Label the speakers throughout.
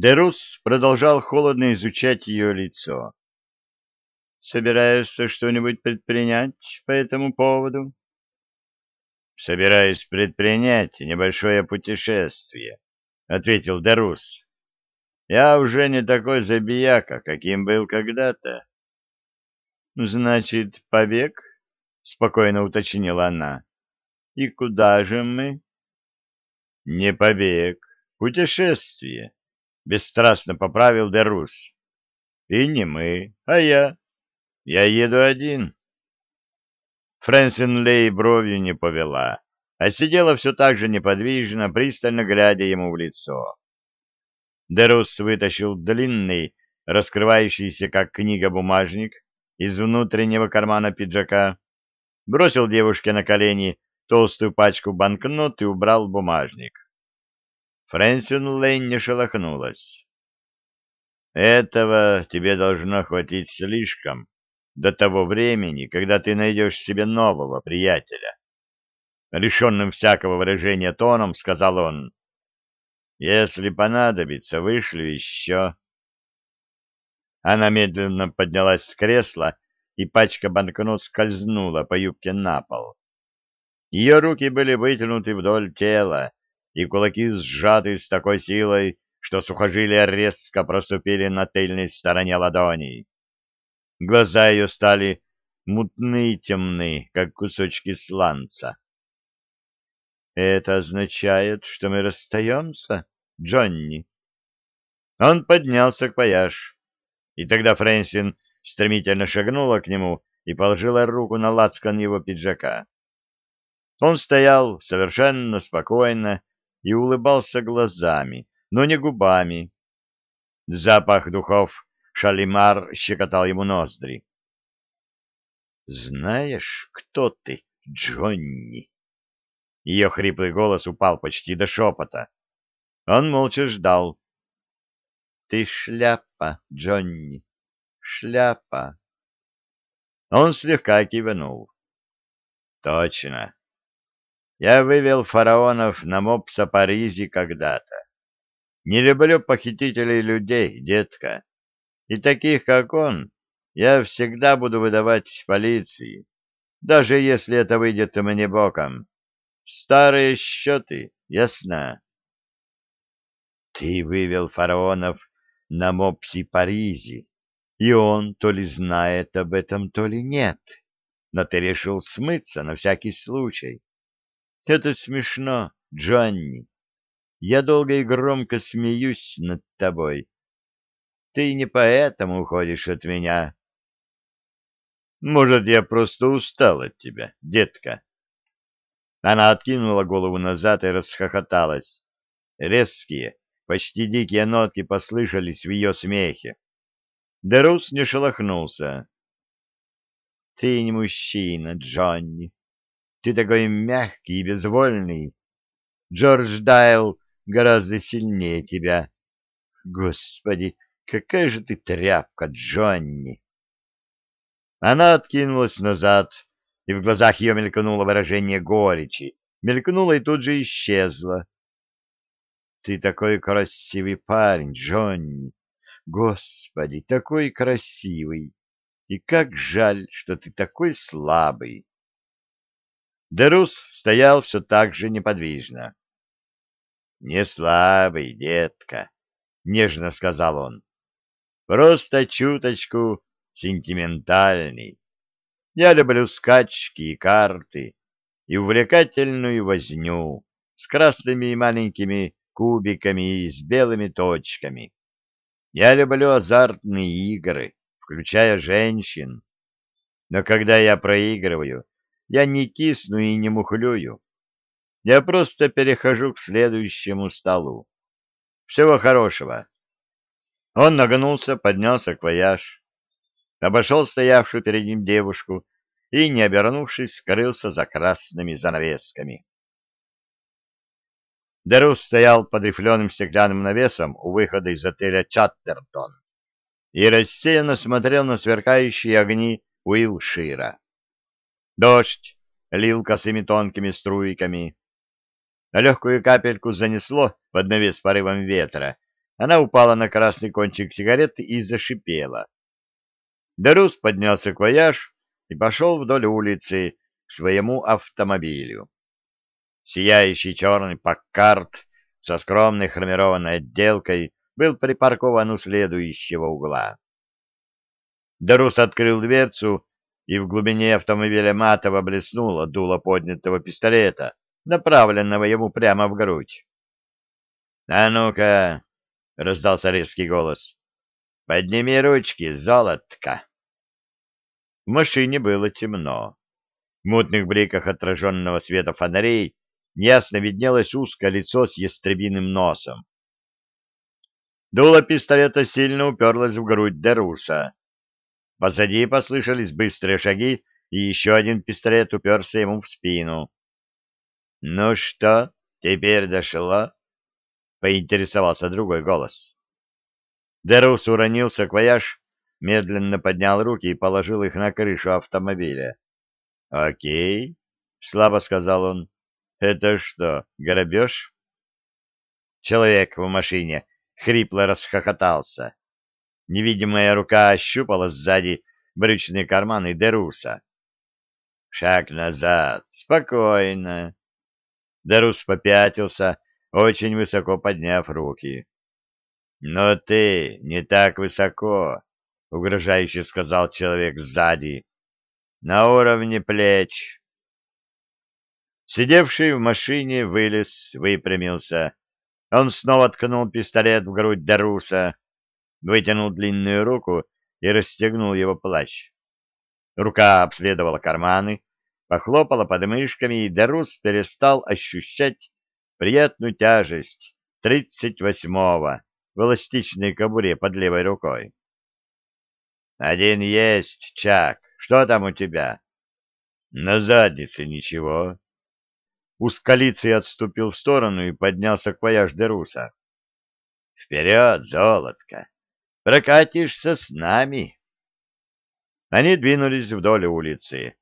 Speaker 1: Дерус продолжал холодно изучать ее лицо. «Собираешься что-нибудь предпринять по этому поводу?» «Собираюсь предпринять небольшое путешествие», — ответил Дерус. «Я уже не такой забияка, каким был когда-то». «Значит, побег?» — спокойно уточнила она. «И куда же мы?» «Не побег, путешествие», — бесстрастно поправил Дерус. «И не мы, а я. Я еду один». Фрэнсин Лей бровью не повела, а сидела все так же неподвижно, пристально глядя ему в лицо. Дерус вытащил длинный, раскрывающийся как книга бумажник из внутреннего кармана пиджака, бросил девушке на колени толстую пачку банкнот и убрал бумажник. Фрэнсин Лейн не шелохнулась. «Этого тебе должно хватить слишком до того времени, когда ты найдешь себе нового приятеля». Лишенным всякого выражения тоном сказал он. «Если понадобится, вышлю еще». Она медленно поднялась с кресла, и пачка банкнот скользнула по юбке на пол. Ее руки были вытянуты вдоль тела, и кулаки сжаты с такой силой, что сухожилия резко проступили на тыльной стороне ладоней. Глаза ее стали мутные и темные, как кусочки сланца. «Это означает, что мы расстаемся, Джонни?» Он поднялся к паяж, и тогда Фрэнсин стремительно шагнула к нему и положила руку на лацкан его пиджака. Он стоял совершенно спокойно и улыбался глазами, но не губами. Запах духов шалимар щекотал ему ноздри. «Знаешь, кто ты, Джонни?» Ее хриплый голос упал почти до шепота. Он молча ждал. «Ты шляпа, Джонни, шляпа!» Он слегка кивнул. «Точно. Я вывел фараонов на мопса Паризи когда-то. Не люблю похитителей людей, детка. И таких, как он, я всегда буду выдавать полиции, даже если это выйдет мне боком. Старые счеты, ясно? Ты вывел фараонов на мопси Паризи, и он то ли знает об этом, то ли нет, но ты решил смыться на всякий случай. Это смешно, Джонни. Я долго и громко смеюсь над тобой. Ты не поэтому уходишь от меня. Может, я просто устал от тебя, детка. Она откинула голову назад и расхохоталась. Резкие, почти дикие нотки послышались в ее смехе. Дерус не шелохнулся. — Ты не мужчина, Джонни. Ты такой мягкий и безвольный. Джордж Дайл гораздо сильнее тебя. Господи, какая же ты тряпка, Джонни!» Она откинулась назад, и в глазах ее мелькнуло выражение горечи. Мелькнуло и тут же исчезло. «Ты такой красивый парень, Джонни! Господи, такой красивый! И как жаль, что ты такой слабый!» Дерус стоял все так же неподвижно. — Не слабый, детка, — нежно сказал он. — Просто чуточку сентиментальный. Я люблю скачки и карты, и увлекательную возню с красными и маленькими кубиками и с белыми точками. Я люблю азартные игры, включая женщин. Но когда я проигрываю, я не кисну и не мухлюю. Я просто перехожу к следующему столу. Всего хорошего. Он нагнулся, поднял саквояж, обошел стоявшую перед ним девушку и, не обернувшись, скрылся за красными занавесками. Дерус стоял под рифленым стеклянным навесом у выхода из отеля «Чаттертон» и рассеянно смотрел на сверкающие огни Уилшира. Дождь лил косыми тонкими струйками. Легкую капельку занесло под навес порывом ветра, она упала на красный кончик сигареты и зашипела. Дарус поднялся к вояж и пошел вдоль улицы к своему автомобилю. Сияющий черный паккарт со скромной хромированной отделкой был припаркован у следующего угла. Дарус открыл дверцу, и в глубине автомобиля матово блеснуло дуло поднятого пистолета, направленного ему прямо в грудь. — А ну-ка! — раздался резкий голос. — Подними ручки, золотко! В машине было темно. В мутных бликах отраженного света фонарей ясно виднелось узкое лицо с ястребиным носом. Дуло пистолета сильно уперлось в грудь Деруса. Позади послышались быстрые шаги, и еще один пистолет уперся ему в спину. — Ну что, теперь дошло? — поинтересовался другой голос. Дерус уронил саквояж, медленно поднял руки и положил их на крышу автомобиля. — Окей, — слабо сказал он. — Это что, грабеж? Человек в машине хрипло расхохотался. Невидимая рука ощупала сзади брючные карманы Деруса. «Шаг назад! Спокойно!» Дерус попятился, очень высоко подняв руки. «Но ты не так высоко!» — угрожающе сказал человек сзади. «На уровне плеч!» Сидевший в машине вылез, выпрямился. Он снова ткнул пистолет в грудь Деруса вытянул длинную руку и расстегнул его плащ. Рука обследовала карманы, похлопала под мышками, и Дарус перестал ощущать приятную тяжесть тридцать восьмого в эластичной кобуре под левой рукой. «Один есть, Чак. Что там у тебя?» «На заднице ничего». Ускалицей отступил в сторону и поднялся к вояж Деруса. «Вперед, золотко! Прокатишься с нами. Они двинулись вдоль улицы.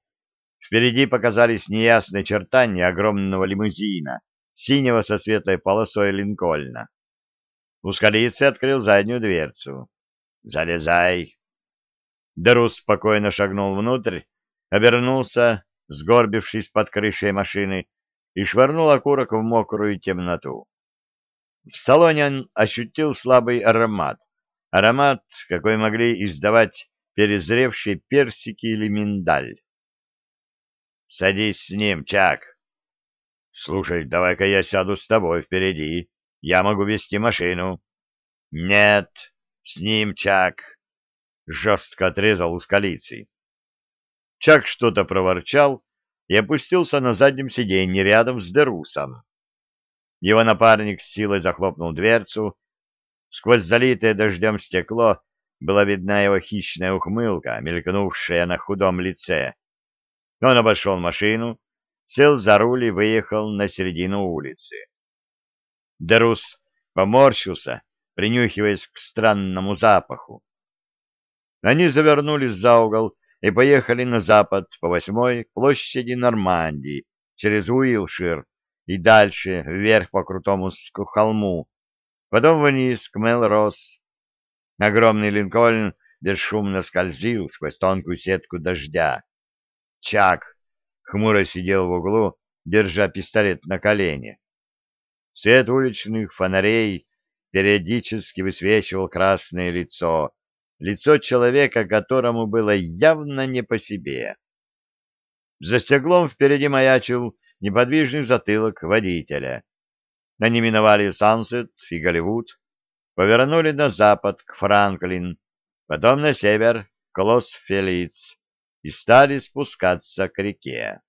Speaker 1: Впереди показались неясные чертания огромного лимузина, синего со светлой полосой Линкольна. Ускалицы открыл заднюю дверцу. «Залезай!» Дарус спокойно шагнул внутрь, обернулся, сгорбившись под крышей машины, и швырнул окурок в мокрую темноту. В салоне он ощутил слабый аромат, Аромат, какой могли издавать перезревшие персики или миндаль. «Садись с ним, Чак!» «Слушай, давай-ка я сяду с тобой впереди. Я могу вести машину». «Нет, с ним, Чак!» — жестко отрезал ускалицей. Чак что-то проворчал и опустился на заднем сиденье рядом с Дерусом. Его напарник с силой захлопнул дверцу, Сквозь залитое дождем стекло была видна его хищная ухмылка, мелькнувшая на худом лице. Он обошел машину, сел за руль и выехал на середину улицы. Дерус поморщился, принюхиваясь к странному запаху. Они завернули за угол и поехали на запад по восьмой площади Нормандии, через Уилшир и дальше вверх по крутому холму, потом вниз к Мелрос. Огромный Линкольн бесшумно скользил сквозь тонкую сетку дождя. Чак хмуро сидел в углу, держа пистолет на колене. Свет уличных фонарей периодически высвечивал красное лицо, лицо человека, которому было явно не по себе. За стеклом впереди маячил неподвижный затылок водителя. Они миновали Сансет и Голливуд, повернули на запад к Франклин, потом на север к Лос-Фелиц и стали спускаться к реке.